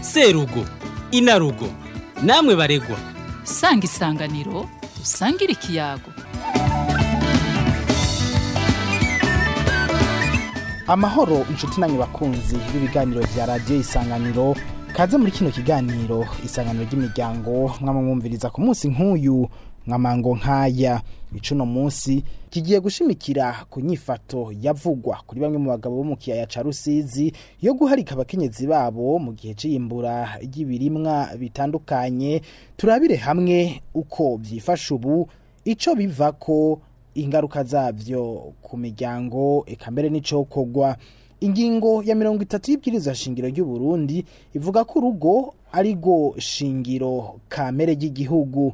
serugo inarugo namwe baregwa sanga isanganiro usangire ikiyago amahoro inshuti nanyu bakunzi b'ibiganiro bya radiyo isanganiro kaze muri kino kiganiro isanganiro ry'imiryango mwamwumviriza ku munsi nk'uyu nkamango nk'aya icuno munsi kigiye gushimikira ku nyifato yavugwa kuri bamwe mu bagabo bo mu kiyaya ca Rusizi yo guharika abakenyezi babo mu gihe c'iyimbura ry'ibirimwa bitandukanye turabire hamwe uko byifasha ubu ico bivako ingaruka zabyo ku miryango eka mbere n'icokogwa ingingo ya mirongo itatu y'ibwiriza shingiro ry'u Burundi ivuga ko urugo ari rwo shingiro kamere ry'igihugu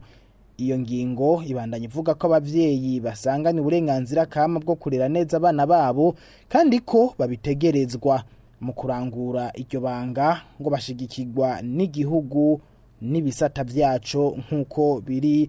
Iyo ngingo ibandanya ivuga ko abavyeyi basangana uburenganzira kama bwo kurera neza abana babo kandi ko babitegerezwa mu kurangura iryo banga ngo bashigikirwa n'igihugu n'ibisata byaco nk'uko biri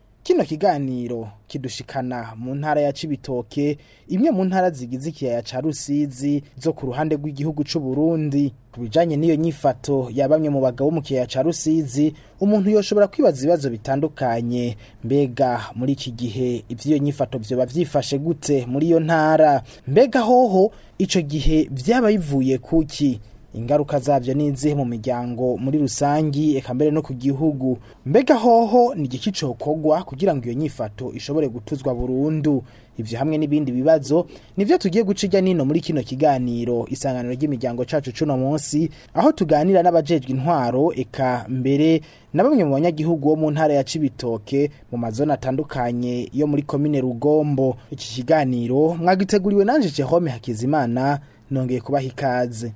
kino kiganiro kidushikana mu ntara ya Cibitoke imwe mu ntara zigize ikiyaya ca Rusizi zo ku ruhande rw'igihugu cy’u Burundi kubijanye n'iyo nyifato ya bamwe mu bagabo mu kiyaya ca Rusizi umuntu yoshobora kwibaza ibibazo bitandukanye mbega muri iki gihe ivyo nyifato byo bavyifashe gute muri iyo ntara mbega hoho ico gihe vyaba bivuye kuki ingaruka zabyo n'izihe mu miryango muri rusange eka mbere no ku gihugu mbega hoho ni igiki cokogwa kugira ngo iyo nyifato ishobore gutuzwa burundu ibyo hamwe n'ibindi bibazo ni nibyo tugiye guca nino muri kino kiganiro isanganiro ry'imiryango cacu cuno munsi aho tuganira n'abajejwe intwaro eka mbere na bamwe mu banyagihugu bo mu ntara ya Cibitoke mu mazone atandukanye yo muri komine Rugombo iki kiganiro mwagiteguriwe nanje Jerome Hakizimana nongeye kubaha ikaze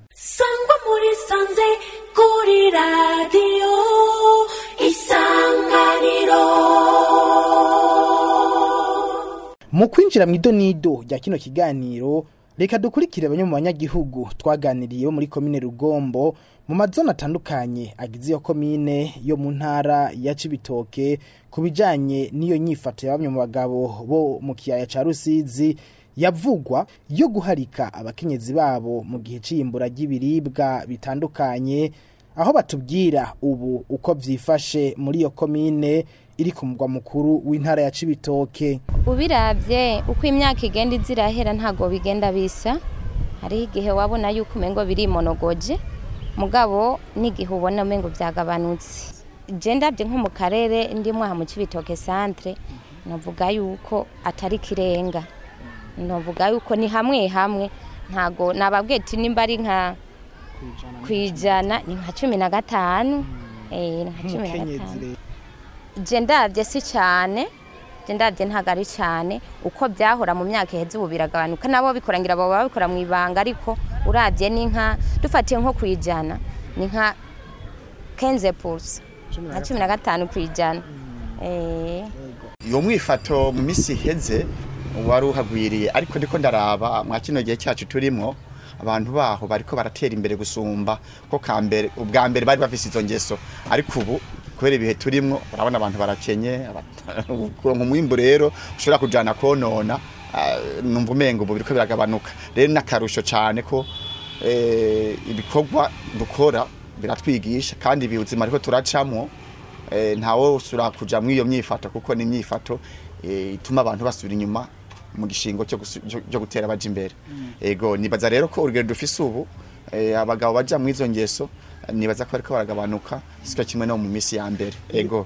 mu kwinjira mu idonido rya kino kiganiro reka dukurikire bamwe mu banyagihugu twaganiriye bo muri komine rugombo mu mazone atandukanye agize iyo komine yo mu ntara ya cibitoke ku bijyanye n'iyo nyifato ya bamwe mu bagabo bo mu kiyaya cya rusizi yavugwa yo guharika abakenyezi babo mu gihe cy'imbura ry'ibiribwa bitandukanye aho batubwira ubu uko byifashe muri iyo komine iri ku mugwa mukuru w'intara ya Cibitoke ubirabye uko imyaka igenda izirahera ntago bigenda bisa hari igihe wabona yuko umengo biri monogoje mugabo n'igihe ubona umengo byagabanutse genda bye nko mu karere ndimwaha mu Cibitoke centre navuga yuko atari kirenga ntuvuga yuko ni hamwe hamwe ntabwo nababweti nimba ari nka ku ni nka cumi na gatanu hmm. eh, nka cumi na gatanu ndabye si cyane ndabye ntabwo ari cyane uko byahora mu myaka iheze ubu biragabanuka nabo bikorangira baba babikora mu ibanga ariko urabye ni nka dufatiye nko ku ni nka kenze purusi nka cumi na gatanu ku hmm. eh. iyo mwifato mu minsi iheze wari uhagwiriye ariko ndiko ndaraba mwa kino gihe cyacu turimo abantu baho bariko baratera imbere gusumba ko kambere ubwa mbere bari bafise izo ngeso ariko ubu kubera ibihe turimo urabona abantu barakenye kuronka umwimbu rero ushobora kujana konona eh, numva umengo ubu biriko biragabanuka rero n'akarusho cyane ko eh, ibikorwa dukora biratwigisha kandi ibiwuzima ariko turacamo eh, ntawe usura kuja muri iyo myifato kuko ni imyifato ituma abantu basubira inyuma mu gishingo cyo gutera abajya imbere ego nibaza rero ko urugero dufise ubu eh, abagabo bajya mu izo ngeso nibaza ko bariko baragabanuka sicyo kimwe no mu minsi ya mbere ego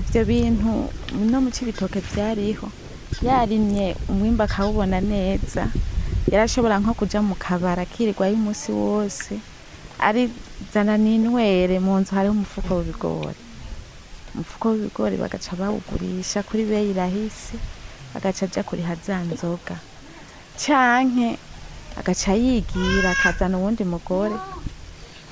Ibyo bintu no mu cyibitoke byariho yarimye umwimbu akawubona neza yarashobora nko kujya mu kabara akirirwayo umusi wose arizana ninwere, mu nzu hariho umufuko w'ibigori, umufuko w'ibigori bagaca bawugurisha kuri beyi rahisi agaca aja kuriha za nzoga, canke agaca yigira akazana uwundi mugore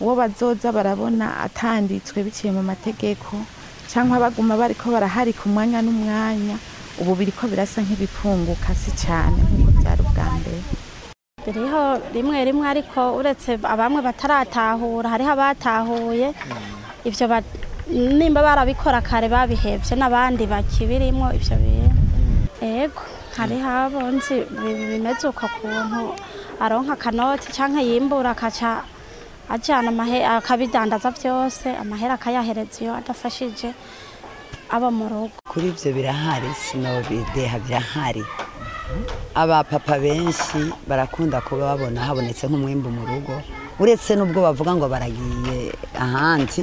uwo bazoza barabona atanditswe biciye mu mategeko cyangwa baguma bariko baraharika umwanya n'umwanya ubu ko birasa nk'ibipunguka si cyane nk'uko byari ubwa mbere biriho rimwe rimwe ariko uretse abamwe bataratahura hariho abatahuye hmm. ibyo nimba barabikora kare babihebye n'abandi bakibirimo ibyo bintu yego hmm. hmm. hariho abo nzi bimeze uko kuntu aronka akanoti cyangwa yimbura akaca ajyana akabidandaza byose amahera akayahereza iyo adafashije aba mu rugo kuri ibyo birahari sinobideha byahari abapapa benshi barakunda kuba babona habonetse nk'umwembe mu rugo uretse n'ubwo bavuga ngo baragiye ahandi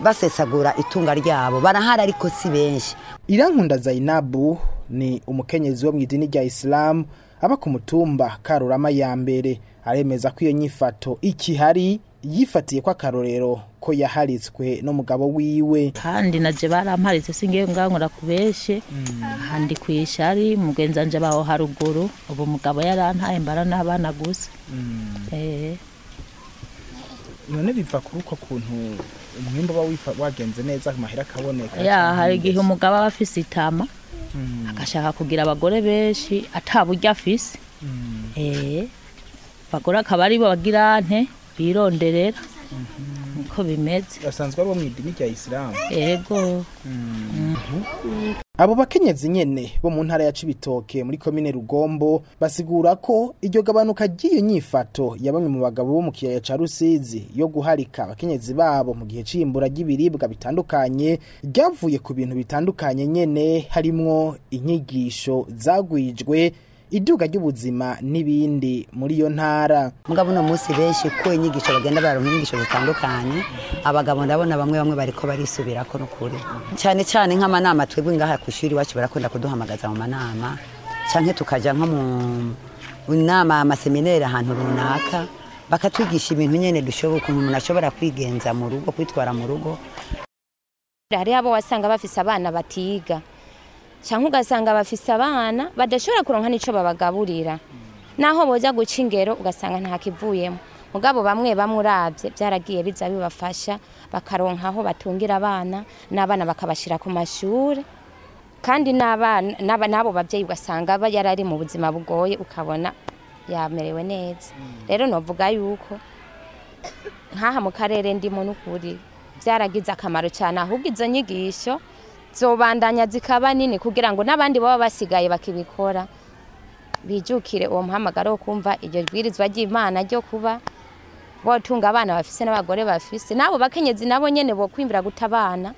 basesagura itunga ryabo barahari ariko si benshi irankunda zayinabu ni umukenyezi wo mu idini rya isilamu aba ku mutumba karurama ya mbere aremeza ko iyo nyifato ikihari yifatiye ko akarorero ko yaharitswe n'umugabo wiwe kandi naje baramparitse singiye ngankora ku benshi mm. handi ku ishari mugenzi wanje baho haruguru ubu umugabo yarantaye mbara n'abana gusa mm. eh. none biva kuri uko kuntu umwimbo uba wagenze neza amahera akaboneka ya hari igihe umugabo aba afise itama hmm. agashaka kugira abagore benshi ataburyo afise hmm. eh, abagore akaba aribo bagira nte bironderera hmm. niko bimeze basanzwe ari bo mu idini rya isilamu yego abo bakenyezi nyene bo mu ntara ya Cibitoke muri komine Rugombo basigura ko iryo gabanuka ry'iyo nyifato ya bamwe mu bagabo bo mu kiyaya ca Rusizi yo guharika abakenyezi babo mu gihe c'imbura ry'ibiribwa bitandukanye ryavuye ku bintu bitandukanye nyene harimwo inyigisho zagwijwe iduga ry'ubuzima n'ibindi muri iyo ntara mugabo uno munsi benshi ku inyigisho bagenda baronka inyigisho zitandukanye abagabo ndabona bamwe bamwe bariko barisubira ko nukuri cyane cyane nk'amanama twebwe ngaha ku ishuri iwacu barakunda kuduhamagaza mu manama cyane tukajya nko mu nama amasemineri ahantu runaka bakatwigisha ibintu nyine dushoboka ukuntu umuntu ashobora kwigenza mu rugo kwitwara mu rugo hariho abo wasanga bafise abana batiga cyangwa ugasanga bafise abana badashobora kuronka n'icyo babagaburira naho bojya guca ingero ugasanga ntakivuyemo mugabo bamwe bamwe byaragiye biza bibafasha bakaronka aho batungira abana n'abana bakabashira ku mashuri kandi n'abo babyeyi ugasanga yarari mu buzima bugoye ukabona yamerewe neza mm. rero navuga yuko nk'aha mu karere ndimo n'ukuri byaragize akamaro cyane ahubwo izo nyigisho zobandanya zikaba nini kugira ngo n'abandi baba basigaye bakibikora bijukire uwo muhamagaro wo kumva iryo bwirizwa ry'imana ryo kuba botunga abana bafise n'abagore bafise n'abo bakenyezi nabo nyene bokwimvira guta abana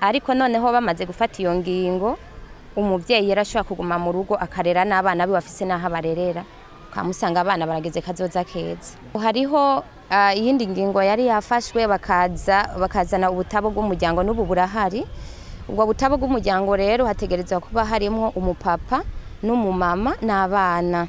ariko noneho bamaze gufata iyo ngingo umubyeyi yarashobora kuguma mu rugo akarera n'abana be bafise n'aho abarerera ukamusanga abana barageze kazoza keza hariho iyindi ngingo yari yafashwe bakazana ubutabo bw'umuryango n'ubu burahari ubwo butabo bw'umuryango rero hategerezwa kuba harimo umupapa n'umumama n'abana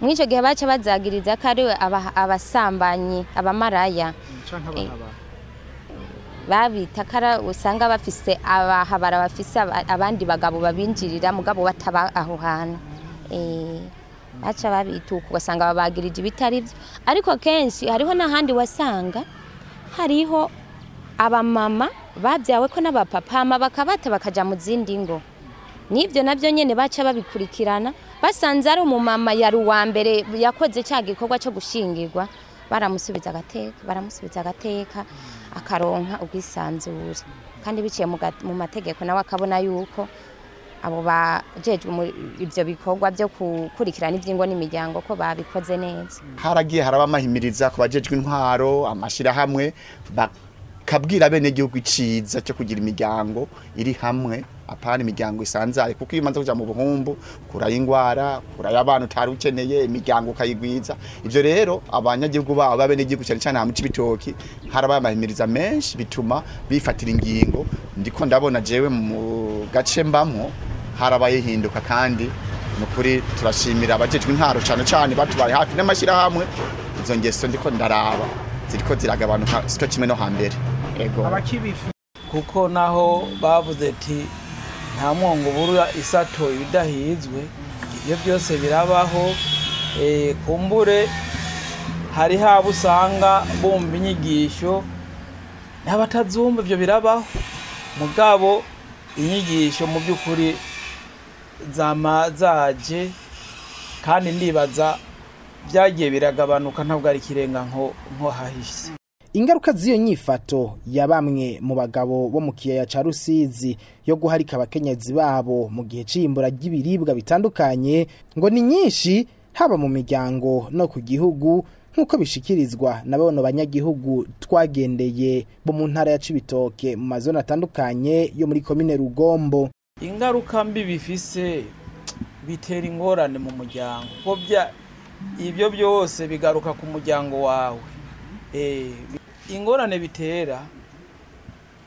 muri icyo gihe baca bazagiriza ko ari abasambanyi abamaraya mm, eh, babita kara usanga bafise abahabara bafise abandi bagabo babinjirira mugabo bataba aho hantu eh, aca babituka ugasanga babagirije ibitari byo ariko kenshi hariho n'ahandi wasanga hariho abamama babyawe ko n'abapapama bakabata bakajya mu zindi ngo n'ibyo nabyo nyine baca babikurikirana basanze ari umumama yari uwa mbere yakoze cya gikorwa cyo gushyingirwa baramusubiza agateka baramusubiza agateka akaronka ubwisanzure kandi biciye mu mategeko nawe akabona yuko abo bajejwe ibyo bikorwa byo gukurikirana iby'ingo n'imiryango ko babikoze neza haragiye haraba amahimiriza ku bajejwe intwaro amashyirahamwe kabwira bene gihugu iciza cyo kugira imiryango iri hamwe apana imiryango isanzare kuko iyo umaze kujya mu buhumbu kuraya indwara kuraya abantu utari ukeneye imiryango ukayigwiza ibyo rero abanyagihugu babo babe n'igihugu cyane cyane hamuca ibitoki harabaye amahimiriza menshi bituma bifatira ingingo ndiko ndabona jewe mu gace mbamwo harabaye hinduka kandi ukuri turashimira abajejwe intwaro cyane cyane batubaye hafi n'amashyirahamwe izo ngeso ndiko ndaraba ziriko ziragabanuka sito kimwe no hambere kuko naho bavuze ati nta mwongo ubura isato udahizwe ibyo byose birabaho eh, kumbure hari haba usanga bumva inyigisho n'abatazumva ibyo birabaho mugabo inyigisho mu by'ukuri zaje kandi ndibaza byagiye biragabanuka ntabwo ari ikirenga nko hahise ingaruka z'iyo nyifato ya bamwe mu bagabo bo mu kiyaya cya rusizi yo guharika abakenyezi babo mu gihe cy'imbura ry'ibiribwa bitandukanye ngo ni nyinshi haba mu miryango no ku gihugu nk'uko bishikirizwa na bano banyagihugu twagendeye bo mu ntara ya cibitoke mu mazone atandukanye yo muri komine rugombo ingaruka mbi bifise bitera ingorane mu muryango ibyo byose bigaruka ku muryango wawe eh, ingorane bitera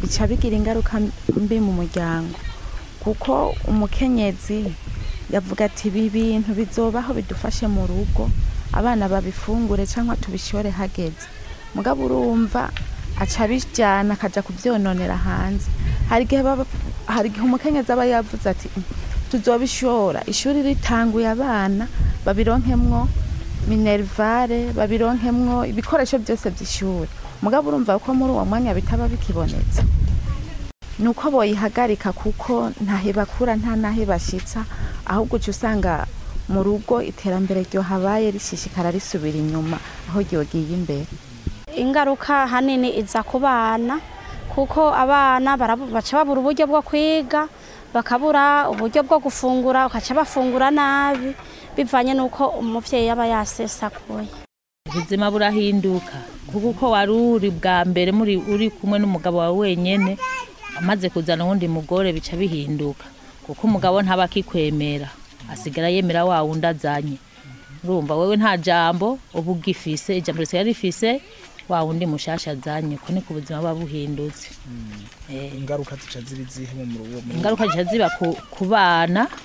bica bigira ingaruka mbi mu muryango kuko umukenyezi yavuga ati ibi bintu bizobaho bidufashe mu rugo abana babifungure cyangwa tubishyore hageze mugabo urumva aca abijyana akajya kubyononera hanze hari igihe umukenyezi aba yavuze ati tuzobishora ishuri ritanguye abana babironkemwo minerivare babironkemwo ibikoresho byose by'ishuri mugabo urumva ko muri uwo mwanya bitaba bikibonetse ni uko boyihagarika kuko ntahe bakura nta n'ahe bashyitsa ahubwo uca usanga mu rugo iterambere ryo habaye rishishikara risubira inyuma aho ryogiye imbere ingaruka hanini iza ku bana kuko abana baca babura uburyo bwo kwiga bakabura uburyo bwo gufungura bakaca bafungura nabi bivanye n'uko umubyeyi yaba yasesakuye ubuzima burahinduka kuko uko wari uri bwa mbere uri kumwe n'umugabo wawe wenyine amaze kuzana uwundi mugore bica bihinduka kuko umugabo ntaba akikwemera asigara yemera wa wundi azanye urumva wowe nta jambo uba ugifise ijambo risigaye rifise wa wundi mushasha azanye uko ku buzima buba buhindutse hmm. eh. ingaruka zica ziri zihe mu rugo ingaruka zica ziba ku bana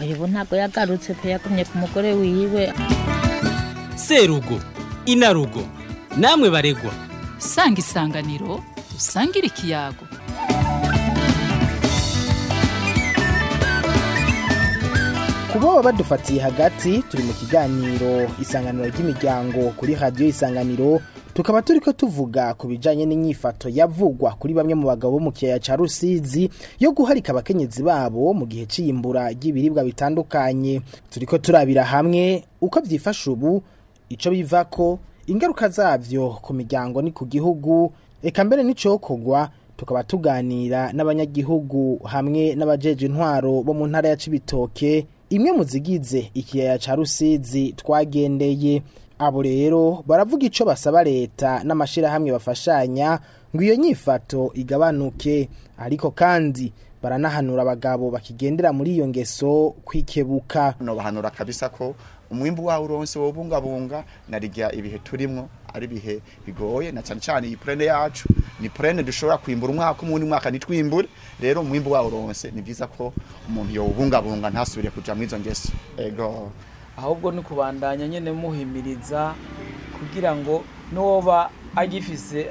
ayobo ntabwo yagarutse pe yagumye ku mugore wiwe serugo inarugo namwe baregwa sanga isanganiro dusangire ikiyago kuba badufatiye hagati turi mu kiganiro isanganiro ry'imiryango kuri radiyo isanganiro tukaba turi ko tuvuga ku bijyanye n'inyifato yavugwa kuri bamwe mu bagabo bo mu kiyaya cya rusizi yo guharika abakenyezi babo mu gihe cy'iyimbura ry'ibiribwa bitandukanye turi ko turabira hamwe uko byifashe ubu icyo biva ko ingaruka zabyo ku miryango ni ku gihugu reka mbere n'icyokogwa tukaba tuganira n'abanyagihugu hamwe n'abajeje intwaro bo mu ntara ya Cibitoke imwe mu zigize ikiyaya cya rusizi twagendeye abo rero baravuga icyo basaba leta n'amashyirahamwe bafashanya ngo iyo nyifato igabanuke ariko kandi baranahanura abagabo bakigendera muri iyo ngeso kwikebuka bahanura kabisa ko umwimbu wawe uronse wobungabunga na ibihe turimo ari ibihe bigoye na cyane cyane iyi purene yacu ni purene dushobora kwimbura umwaka umundi mwaka ntitwimbure rero umwimbu wawo uronse ni byiza ko umuntu yawubungabunga ntasubire kujya muri izo ngeso ego ahubwo ni kubandanya nyine muhimiriza kugira ngo n'uwoba agifise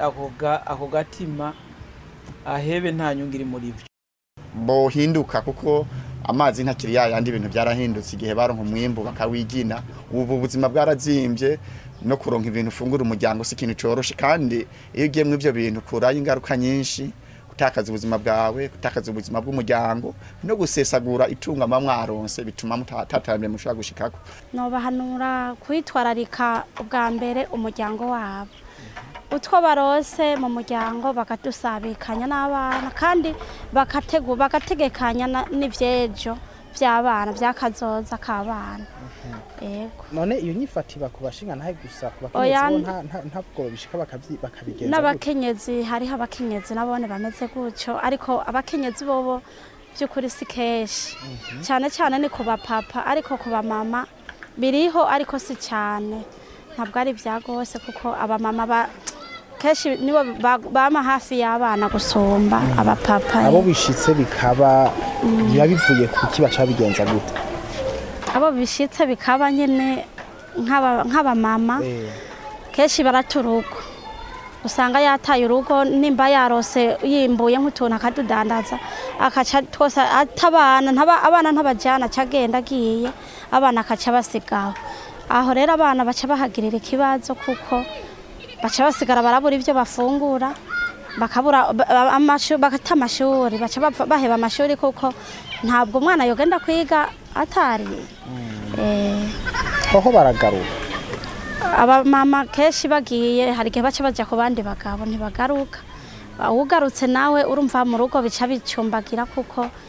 ako gatima ahebe nta nyungu iri muri byo bohinduka kuko amazi ntakiri yayandi ibintu byarahindutse igihe baronka umwimbu bakawigina ubu buzima bwarazimbye no kuronka ibintu ufungura umuryango si ikintu cyoroshye kandi iyo ugiye muri ibyo bintu kurayo ingaruka nyinshi gutakaza ubuzima bwawe gutakaza ubuzima bw'umuryango no gusesagura itunga mwaronse bituma mutatarambere mushobora gushikako nobahanura kwitwararika ubwa mbere umuryango wabo utwo barose mu muryango bakadusabikanya n'abana kandi bagategekanya n'ibyejo by'abana by'akazoza k'abana mm-hmm. none iyo nyifatira ku bashinga ntahe gusa ku bakenyezi ntabwo babishika bakabigenza n'abakenyezi hariho abakenyezi nabone bameze gutyo ariko abakenyezi bobo by'ukuri si kenshi mm-hmm. cyane cyane ni ku bapapa ariko ku bamama biriho ariko si cyane ntabwo ari byagose kuko abamama kenshi nibo bama hafi y'abana gusumba mm. abapapa abo bishyitse bikaba biba mm. bivuye ku kiba bigenza gute abo bishyitse bikaba nyine nk'abamama eh. kenshi baraturugo usanga yataye urugo nimba yarose yimbuye nk'utuntu akadudandaza akaca twose atabana abana ntabajyana acagenda agiye abana akaca basigaho aho rero abana baca bahagirira ikibazo kuko baca basigara barabura ibyo bafungura bakabura bagata amashuri baca baheba amashuri kuko ntabwo umwana yogenda kwiga atariye hmm. eh. aho baragaruka abamama kenshi bagiye hari igihe baca bajya ku bandi bagabo ntibagaruka ugarutse nawe urumva mu rugo bica bicumbagira kuko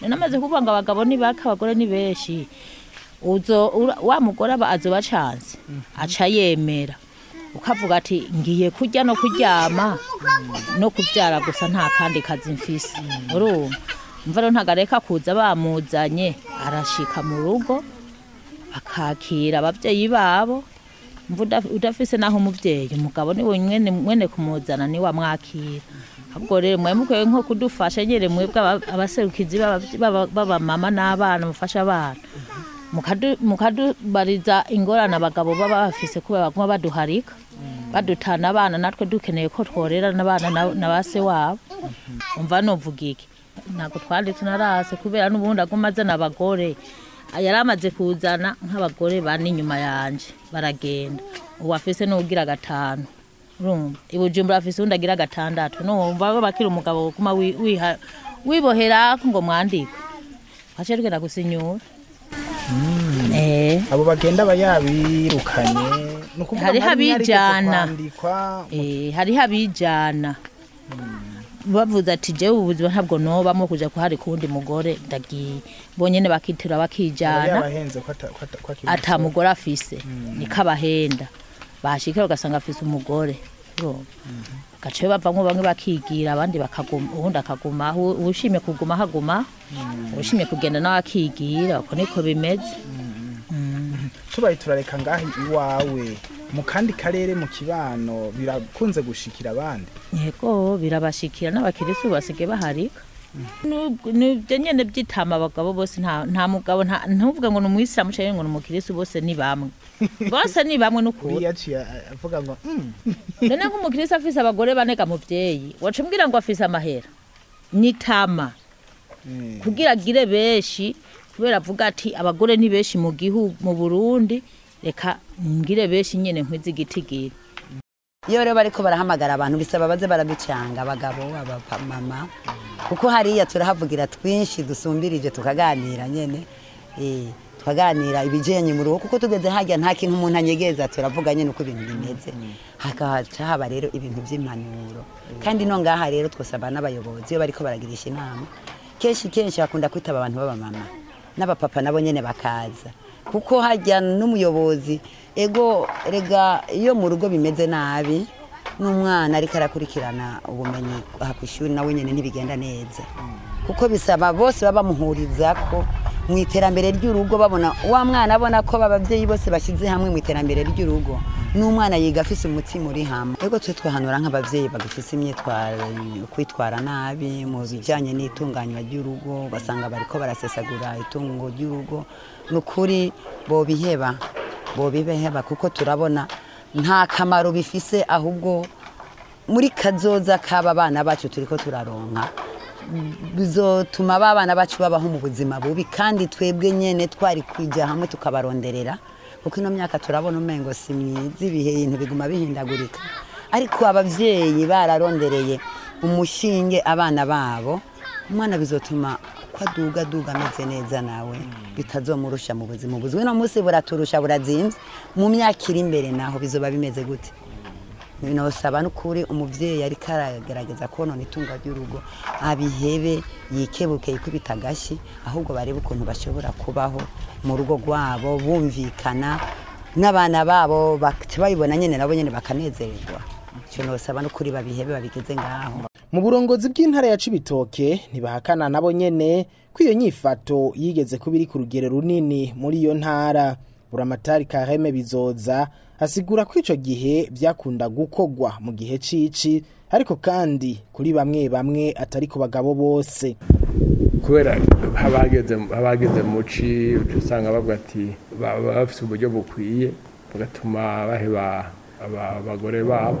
namaze kuvuga ngo abagabo ni bake abagore ni benshi wa mugore aba azoba acanze mhm. aca yemera ukavuga ati ngiye kujya no kuryama no kubyara gusa nta kandi kazi mfise urumva mvano ntabwo areka kuza bamuzanye arashika mu rugo akakira ababyeyi babo udafise naho umubyeyi umugabo ni wenyine mwene kumuzana niwe amwakira ahubwo rero mwari mukwiye nko kudufasha nyine mwebwe abaserukizi b'abamama n'abana mufasha abana mukadubariza ingorane abagabo baba bafise kuba baguma baduharika badutana abana natwe dukeneye ko tworera n'abana na ba se wabo umva nuvuga iki ntabwo twari tunarase kubera n'ubundi aguma azana abagore yari amaze kuzana nk'abagore bane inyuma yanjye baragenda ubu afise n'ugira gatanu ibujumbura afise undi agira gatandatu n'uwumva bakiri umugabo wiguma wibohera ngo mwandike twashejwe na gusinyura Mm. Eh. abo bagenda aba yabirukanye hari abijyana hariho abijyana bavuze ati jewe ubuzima ntabwo nobamo kujya kuhari kuwundi mugore ndagiye bonyine bakitira bakijyana ata mugore afise mm. ni abahenda bashikira ugasanga afise umugore gace bavamo bamwe bakigira abandi bakaguma ubundi akaguma uwishimiye kuguma haguma mm. ushimye kugenda nawe akigira uko niko bimeze mm-hmm. tubaye turareka ngaho iwawe mu kandi karere mu kibano birakunze gushikira abandi yego birabashikira n'abakirisitu basigaye baharika nibyo nyine byitama abagabo bose nta mugabo ntuvuga ngo ni umwisilamu cyangwa ngo ni umukirisitu bose ni bamwe bose ni bamwe n'ukuri uh, avuga ngo hmm. none nk'umukirisitu afise abagore bane mubyeyi umbwira ngo afise amahera n'itama hmm. kugira agire benshi kubera avuga ati abagore ni benshi mu gihugu mu burundi reka ngire benshi nyine nkwizi igitigiri iyo rero bariko barahamagara abantu bisaba baze barabicanga abagabo mama. kuko hariya turahavugira twinshi dusumbirije tukaganira nyene e, tukaganira ibijanye mu rugo kuko tugeze hajya nta kintu umuntu anyegeza turavuga nyene uko ibintu bimeze hakahaca haba rero ibintu vy'impanuro kandi no ngaha rero twosaba n'abayobozi iyo bariko baragirisha inama kenshi kenshi bakunda kwitaba abantu b'abamama n'abapapa nabo nyene bakaza kuko hajya n'umuyobozi ego rega iyo mu rugo bimeze nabi n'umwana ariko arakurikirana ubumenyi aha ku ishuri nawe nyine ntibigenda neza kuko bisaba bose baba bamuhuriza ko mu iterambere ry'urugo babona wa mwana abona ko ababyeyi bose bashyize hamwe mu iterambere ry'urugo n'umwana yiga afise umutima uri hamwe ego twe twahanura nk'ababyeyi bagafise kwitwara nabi mu bijyanye n'itunganywa ry'urugo basanga bariko barasesagura itungo ry'urugo ni ukuri bobiheba bobibeheba kuko turabona nta kamaro bifise ahubwo muri kazoza k'aba bana bacu turi ko turaronka bizotuma ba bana bacu babaho mu buzima bubi kandi twebwe nyine twari kwijya hamwe tukabaronderera kuko ino myaka turabona umengo si myiza ibihe ibintu biguma bihindagurika ariko ababyeyi bararondereye umushinge abana babo umwana bizotuma aduga aduga ameze neza nawe bitazomurusha mu buzima ubuzima uno munsi buraturusha burazimbye mu myaka iri imbere naho bizoba bimeze gute binosaba n'ukuri umubyeyi yari karagaragaza konona itunga ry'urugo abihebe yikebuke yikubita agashyi ahubwo barebe ukuntu bashobora kubaho mu rugo rwabo bumvikana n'abana babo babibona nyine nabo nyine bakanezererwa icyo nosaba n'ukuri babihebe babigeze ngaho mu burongozi bw'intara ya cibitoke ntibahakana nabo nyene ko iyo nyifato yigeze kuba iri ku rugero runini muri iyo ntara buramatari kareme bizoza asigura ko ico gihe byakunda gukogwa mu gihe cici ariko kandi kuri bamwe bamwe atari ku bagabo bose kubera abageze muci usanga bavuga ati baba uburyo bukwiye bagatuma baheba abagore babo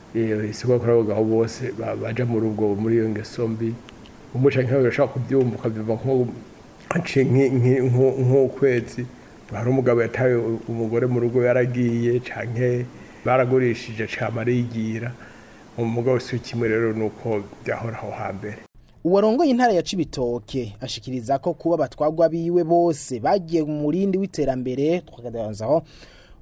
Eh, isoko kuri abo ngabo bose bajya muri ubwo muri iyo ngeso mbi umuca nk'aho bashaka kubyumva ukabiva nk'ukwezi hari umugabo yataye umugore mu rugo yaragiye cyane baragurishije cyane arigira umugabo si kimwe rero ni uko byahoraho hambere uwarongoye intara ya Cibitoke ashikiriza ko kuba batwagwa biwe bose bagiye mu murindi w'iterambere twakadanzaho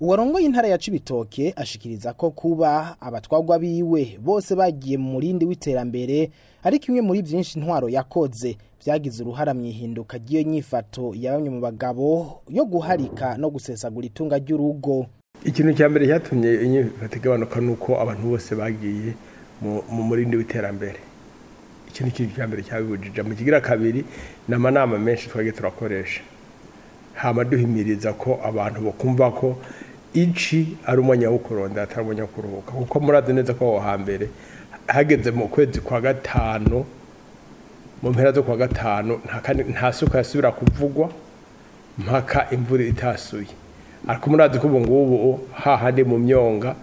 uwarongoye intara ya cibitoke ashikiriza ko kuba abatwagwa biwe bose bagiye mu murindi w'iterambere ariko imwe muri byinshi intwaro yakoze byagize uruhara mu ihinduka ry'iyo nyifato ya bamwe mu bagabo yo guharika no gusesagura itunga ry'urugo ikintu cya mbere cyatumye inyifato igabanuka ni uko abantu bose bagiye mu murindi w'iterambere iki ikintu cya mbere cyabibujije mu kigira kabiri ni amanama menshi twagiye turakoresha hama ko abantu bakumva ko inshi ari umwanya atari umwanya wo kuruhuka kuko murazi neza ko aho hambere hageze mu kwezi kwa gatanu mu mpera zo kwa gatanu nta suka yasubira kuvugwa mpaka imvura itasuye ariko murazi ko ubu hahandi mu myonga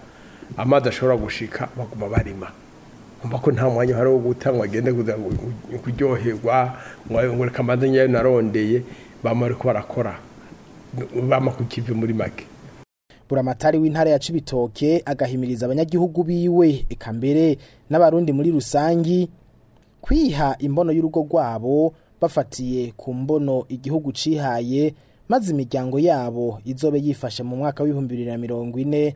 amazi ashobora gushika baguma barima kumva ko nta mwanya uhari wo guta ngo agende kuryoherwa ngo reka amazi nyayo narondeye bamara ko barakora bama ku kivi muri make buramatari w'intara ya cibitoke agahimiriza abanyagihugu biwe ikambere n'abarundi muri rusangi kwiha imbono y'urugo rwabo bafatiye ku mbono igihugu cihaye maze imiryango yabo izobe yifashe mu mwaka w'ibihumbi mirongo ine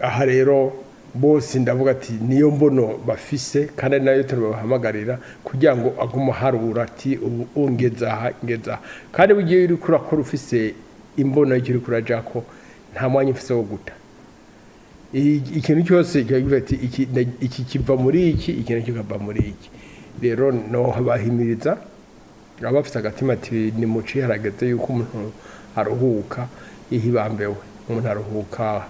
aha rero bose ndavuga ati niyo mbono bafise kandi nayo turabahamagarira kugira ngo agume aharura ati ubu ungeza aha ngeza kandi mu gihe uri kurakora ufise imbono y'icyo uri kurajya ko nta mwanya ufise wo guta ikintu cyose kiba ati iki kiva muri iki ikintu kikava muri iki rero ntuhabahimiriza baba bafite agatima ati ni muci harageze yuko umuntu aruhuka ihibambewe umuntu aruhuka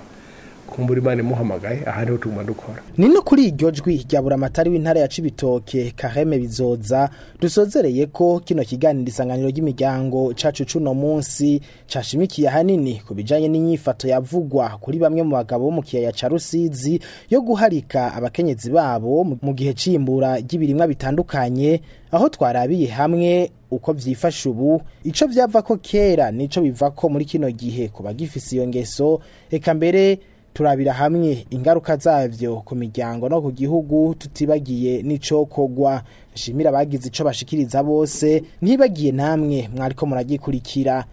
kumbura imana imuhamagaye aha niho tuguma dukora ni no kuri iryo jwi rya buramatari w'intara ya cibitoke kaheme bizoza dusozereye ko kino kiganiro isanganiro ry'imiryango cacu cuno munsi cashimikiye ahanini ku bijanye n'inyifato yavugwa kuri bamwe mu bagabo bo mu kiyaya ca rusizi yo guharika abakenyezi babo mu gihe c'imbura ry'ibirimwa bitandukanye aho twarabiye hamwe uko byifashe ubu icyo byava ko kera nicyo biva ko muri kino gihe kuba gifise iyo ngeso reka mbere turabira hamwe ingaruka zabyo ku miryango no ku gihugu tutibagiye n'icokogwa nshimira abagize icyo bashikiriza bose ntibagiye namwe mwariko muragikurikira